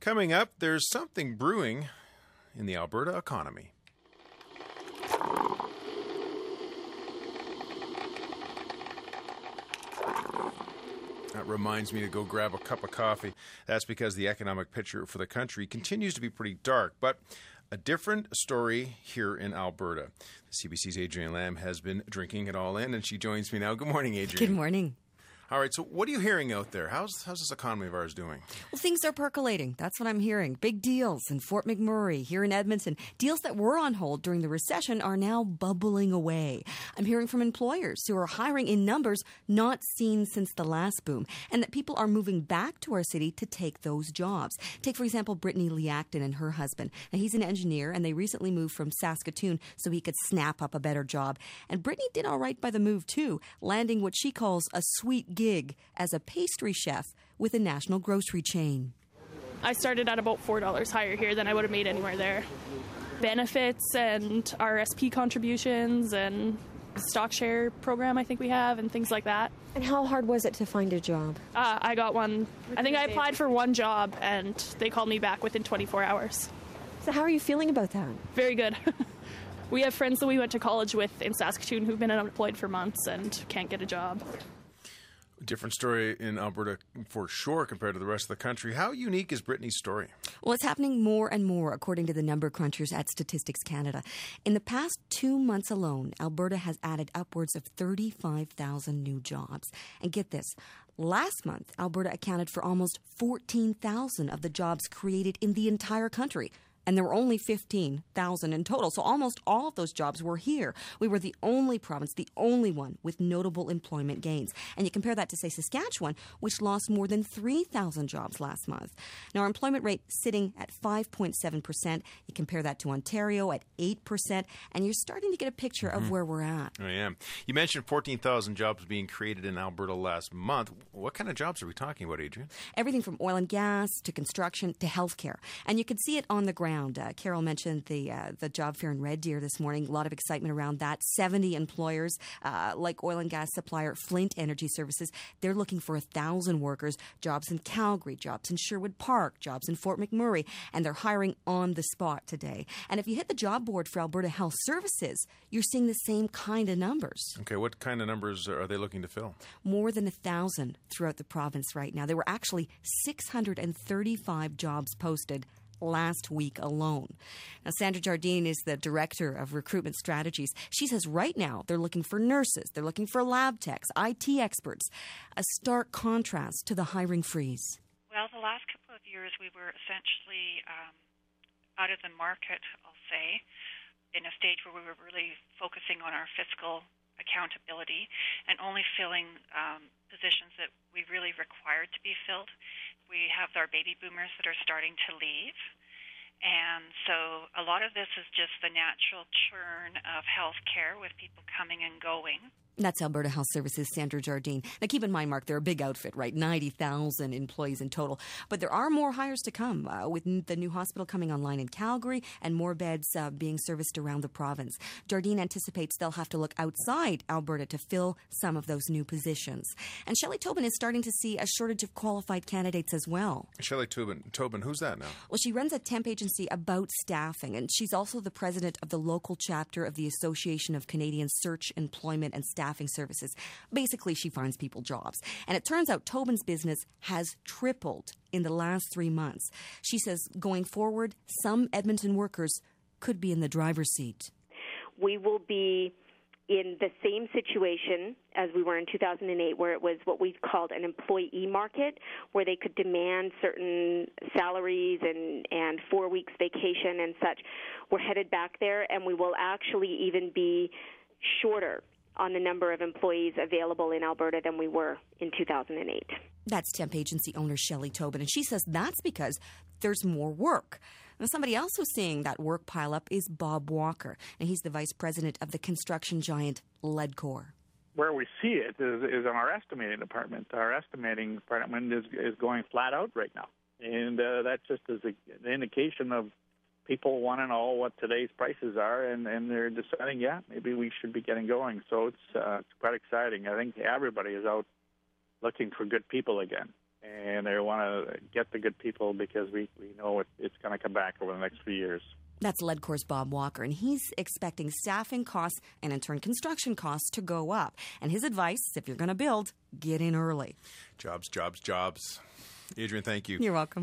Coming up, there's something brewing in the Alberta economy. That reminds me to go grab a cup of coffee. That's because the economic picture for the country continues to be pretty dark, but a different story here in Alberta. CBC's Adrienne Lamb has been drinking it all in, and she joins me now. Good morning, Adrienne. Good morning. All right, so what are you hearing out there? How's, how's this economy of ours doing? Well, things are percolating. That's what I'm hearing. Big deals in Fort McMurray, here in Edmonton. Deals that were on hold during the recession are now bubbling away. I'm hearing from employers who are hiring in numbers not seen since the last boom, and that people are moving back to our city to take those jobs. Take, for example, Brittany Liacton and her husband. Now, he's an engineer, and they recently moved from Saskatoon so he could snap up a better job. And Brittany did all right by the move, too, landing what she calls a sweet gig as a pastry chef with a national grocery chain. I started at about $4 higher here than I would have made anywhere there. Benefits and RSP contributions and stock share program I think we have and things like that. And how hard was it to find a job? Uh, I got one. I think I applied for one job and they called me back within 24 hours. So, how are you feeling about that? Very good. we have friends that we went to college with in Saskatoon who've been unemployed for months and can't get a job. Different story in Alberta for sure compared to the rest of the country. How unique is Brittany's story? Well, it's happening more and more, according to the number crunchers at Statistics Canada. In the past two months alone, Alberta has added upwards of 35,000 new jobs. And get this last month, Alberta accounted for almost 14,000 of the jobs created in the entire country and there were only 15,000 in total. So almost all of those jobs were here. We were the only province, the only one with notable employment gains. And you compare that to, say, Saskatchewan, which lost more than 3,000 jobs last month. Now, our employment rate sitting at 5.7%. You compare that to Ontario at 8%, and you're starting to get a picture mm-hmm. of where we're at. I am. You mentioned 14,000 jobs being created in Alberta last month. What kind of jobs are we talking about, Adrienne? Everything from oil and gas to construction to healthcare. And you can see it on the ground around. Uh, Carol mentioned the uh, the job fair in Red Deer this morning. A lot of excitement around that. Seventy employers, uh, like oil and gas supplier Flint Energy Services, they're looking for a thousand workers. Jobs in Calgary, jobs in Sherwood Park, jobs in Fort McMurray, and they're hiring on the spot today. And if you hit the job board for Alberta Health Services, you're seeing the same kind of numbers. Okay, what kind of numbers are they looking to fill? More than a thousand throughout the province right now. There were actually 635 jobs posted last week alone. Now, Sandra Jardine is the director of recruitment strategies. She says right now they're looking for nurses, they're looking for lab techs, IT experts, a stark contrast to the hiring freeze. Well, the last couple of years we were essentially um, out of the market, I'll say, in a stage where we were really focusing on our fiscal accountability and only filling um, positions that we really required to be filled. We have our baby boomers that are starting to leave. And so a lot of this is just the natural churn of healthcare with people coming and going. That's Alberta Health Services Sandra Jardine. Now, keep in mind, Mark, they're a big outfit, right? 90,000 employees in total. But there are more hires to come uh, with the new hospital coming online in Calgary and more beds uh, being serviced around the province. Jardine anticipates they'll have to look outside Alberta to fill some of those new positions. And Shelley Tobin is starting to see a shortage of qualified candidates as well. Shelley Tobin, Tobin, who's that now? Well, she runs a temp agency about staffing, and she's also the president of the local chapter of the Association of Canadian Search, Employment, and Staffing staffing services. Basically, she finds people jobs. And it turns out Tobin's business has tripled in the last three months. She says going forward, some Edmonton workers could be in the driver's seat. We will be in the same situation as we were in 2008, where it was what we called an employee market, where they could demand certain salaries and, and four weeks vacation and such. We're headed back there, and we will actually even be shorter on the number of employees available in Alberta than we were in 2008. That's temp agency owner Shelley Tobin, and she says that's because there's more work. And somebody else who's seeing that work pile up is Bob Walker, and he's the vice president of the construction giant Ledcor. Where we see it is, is in our estimating department. Our estimating department is, is going flat out right now. And uh, that just is a, an indication of people want to know what today's prices are, and, and they're deciding, yeah, maybe we should be getting going. So it's uh, it's quite exciting. I think everybody is out looking for good people again. and they want to get the good people because we, we know it, it's going to come back over the next few years. That's Ledcor's Bob Walker, and he's expecting staffing costs and in turn construction costs to go up. And his advice if you're going to build, get in early. Jobs, jobs, jobs. Adrienne, thank you. You're welcome.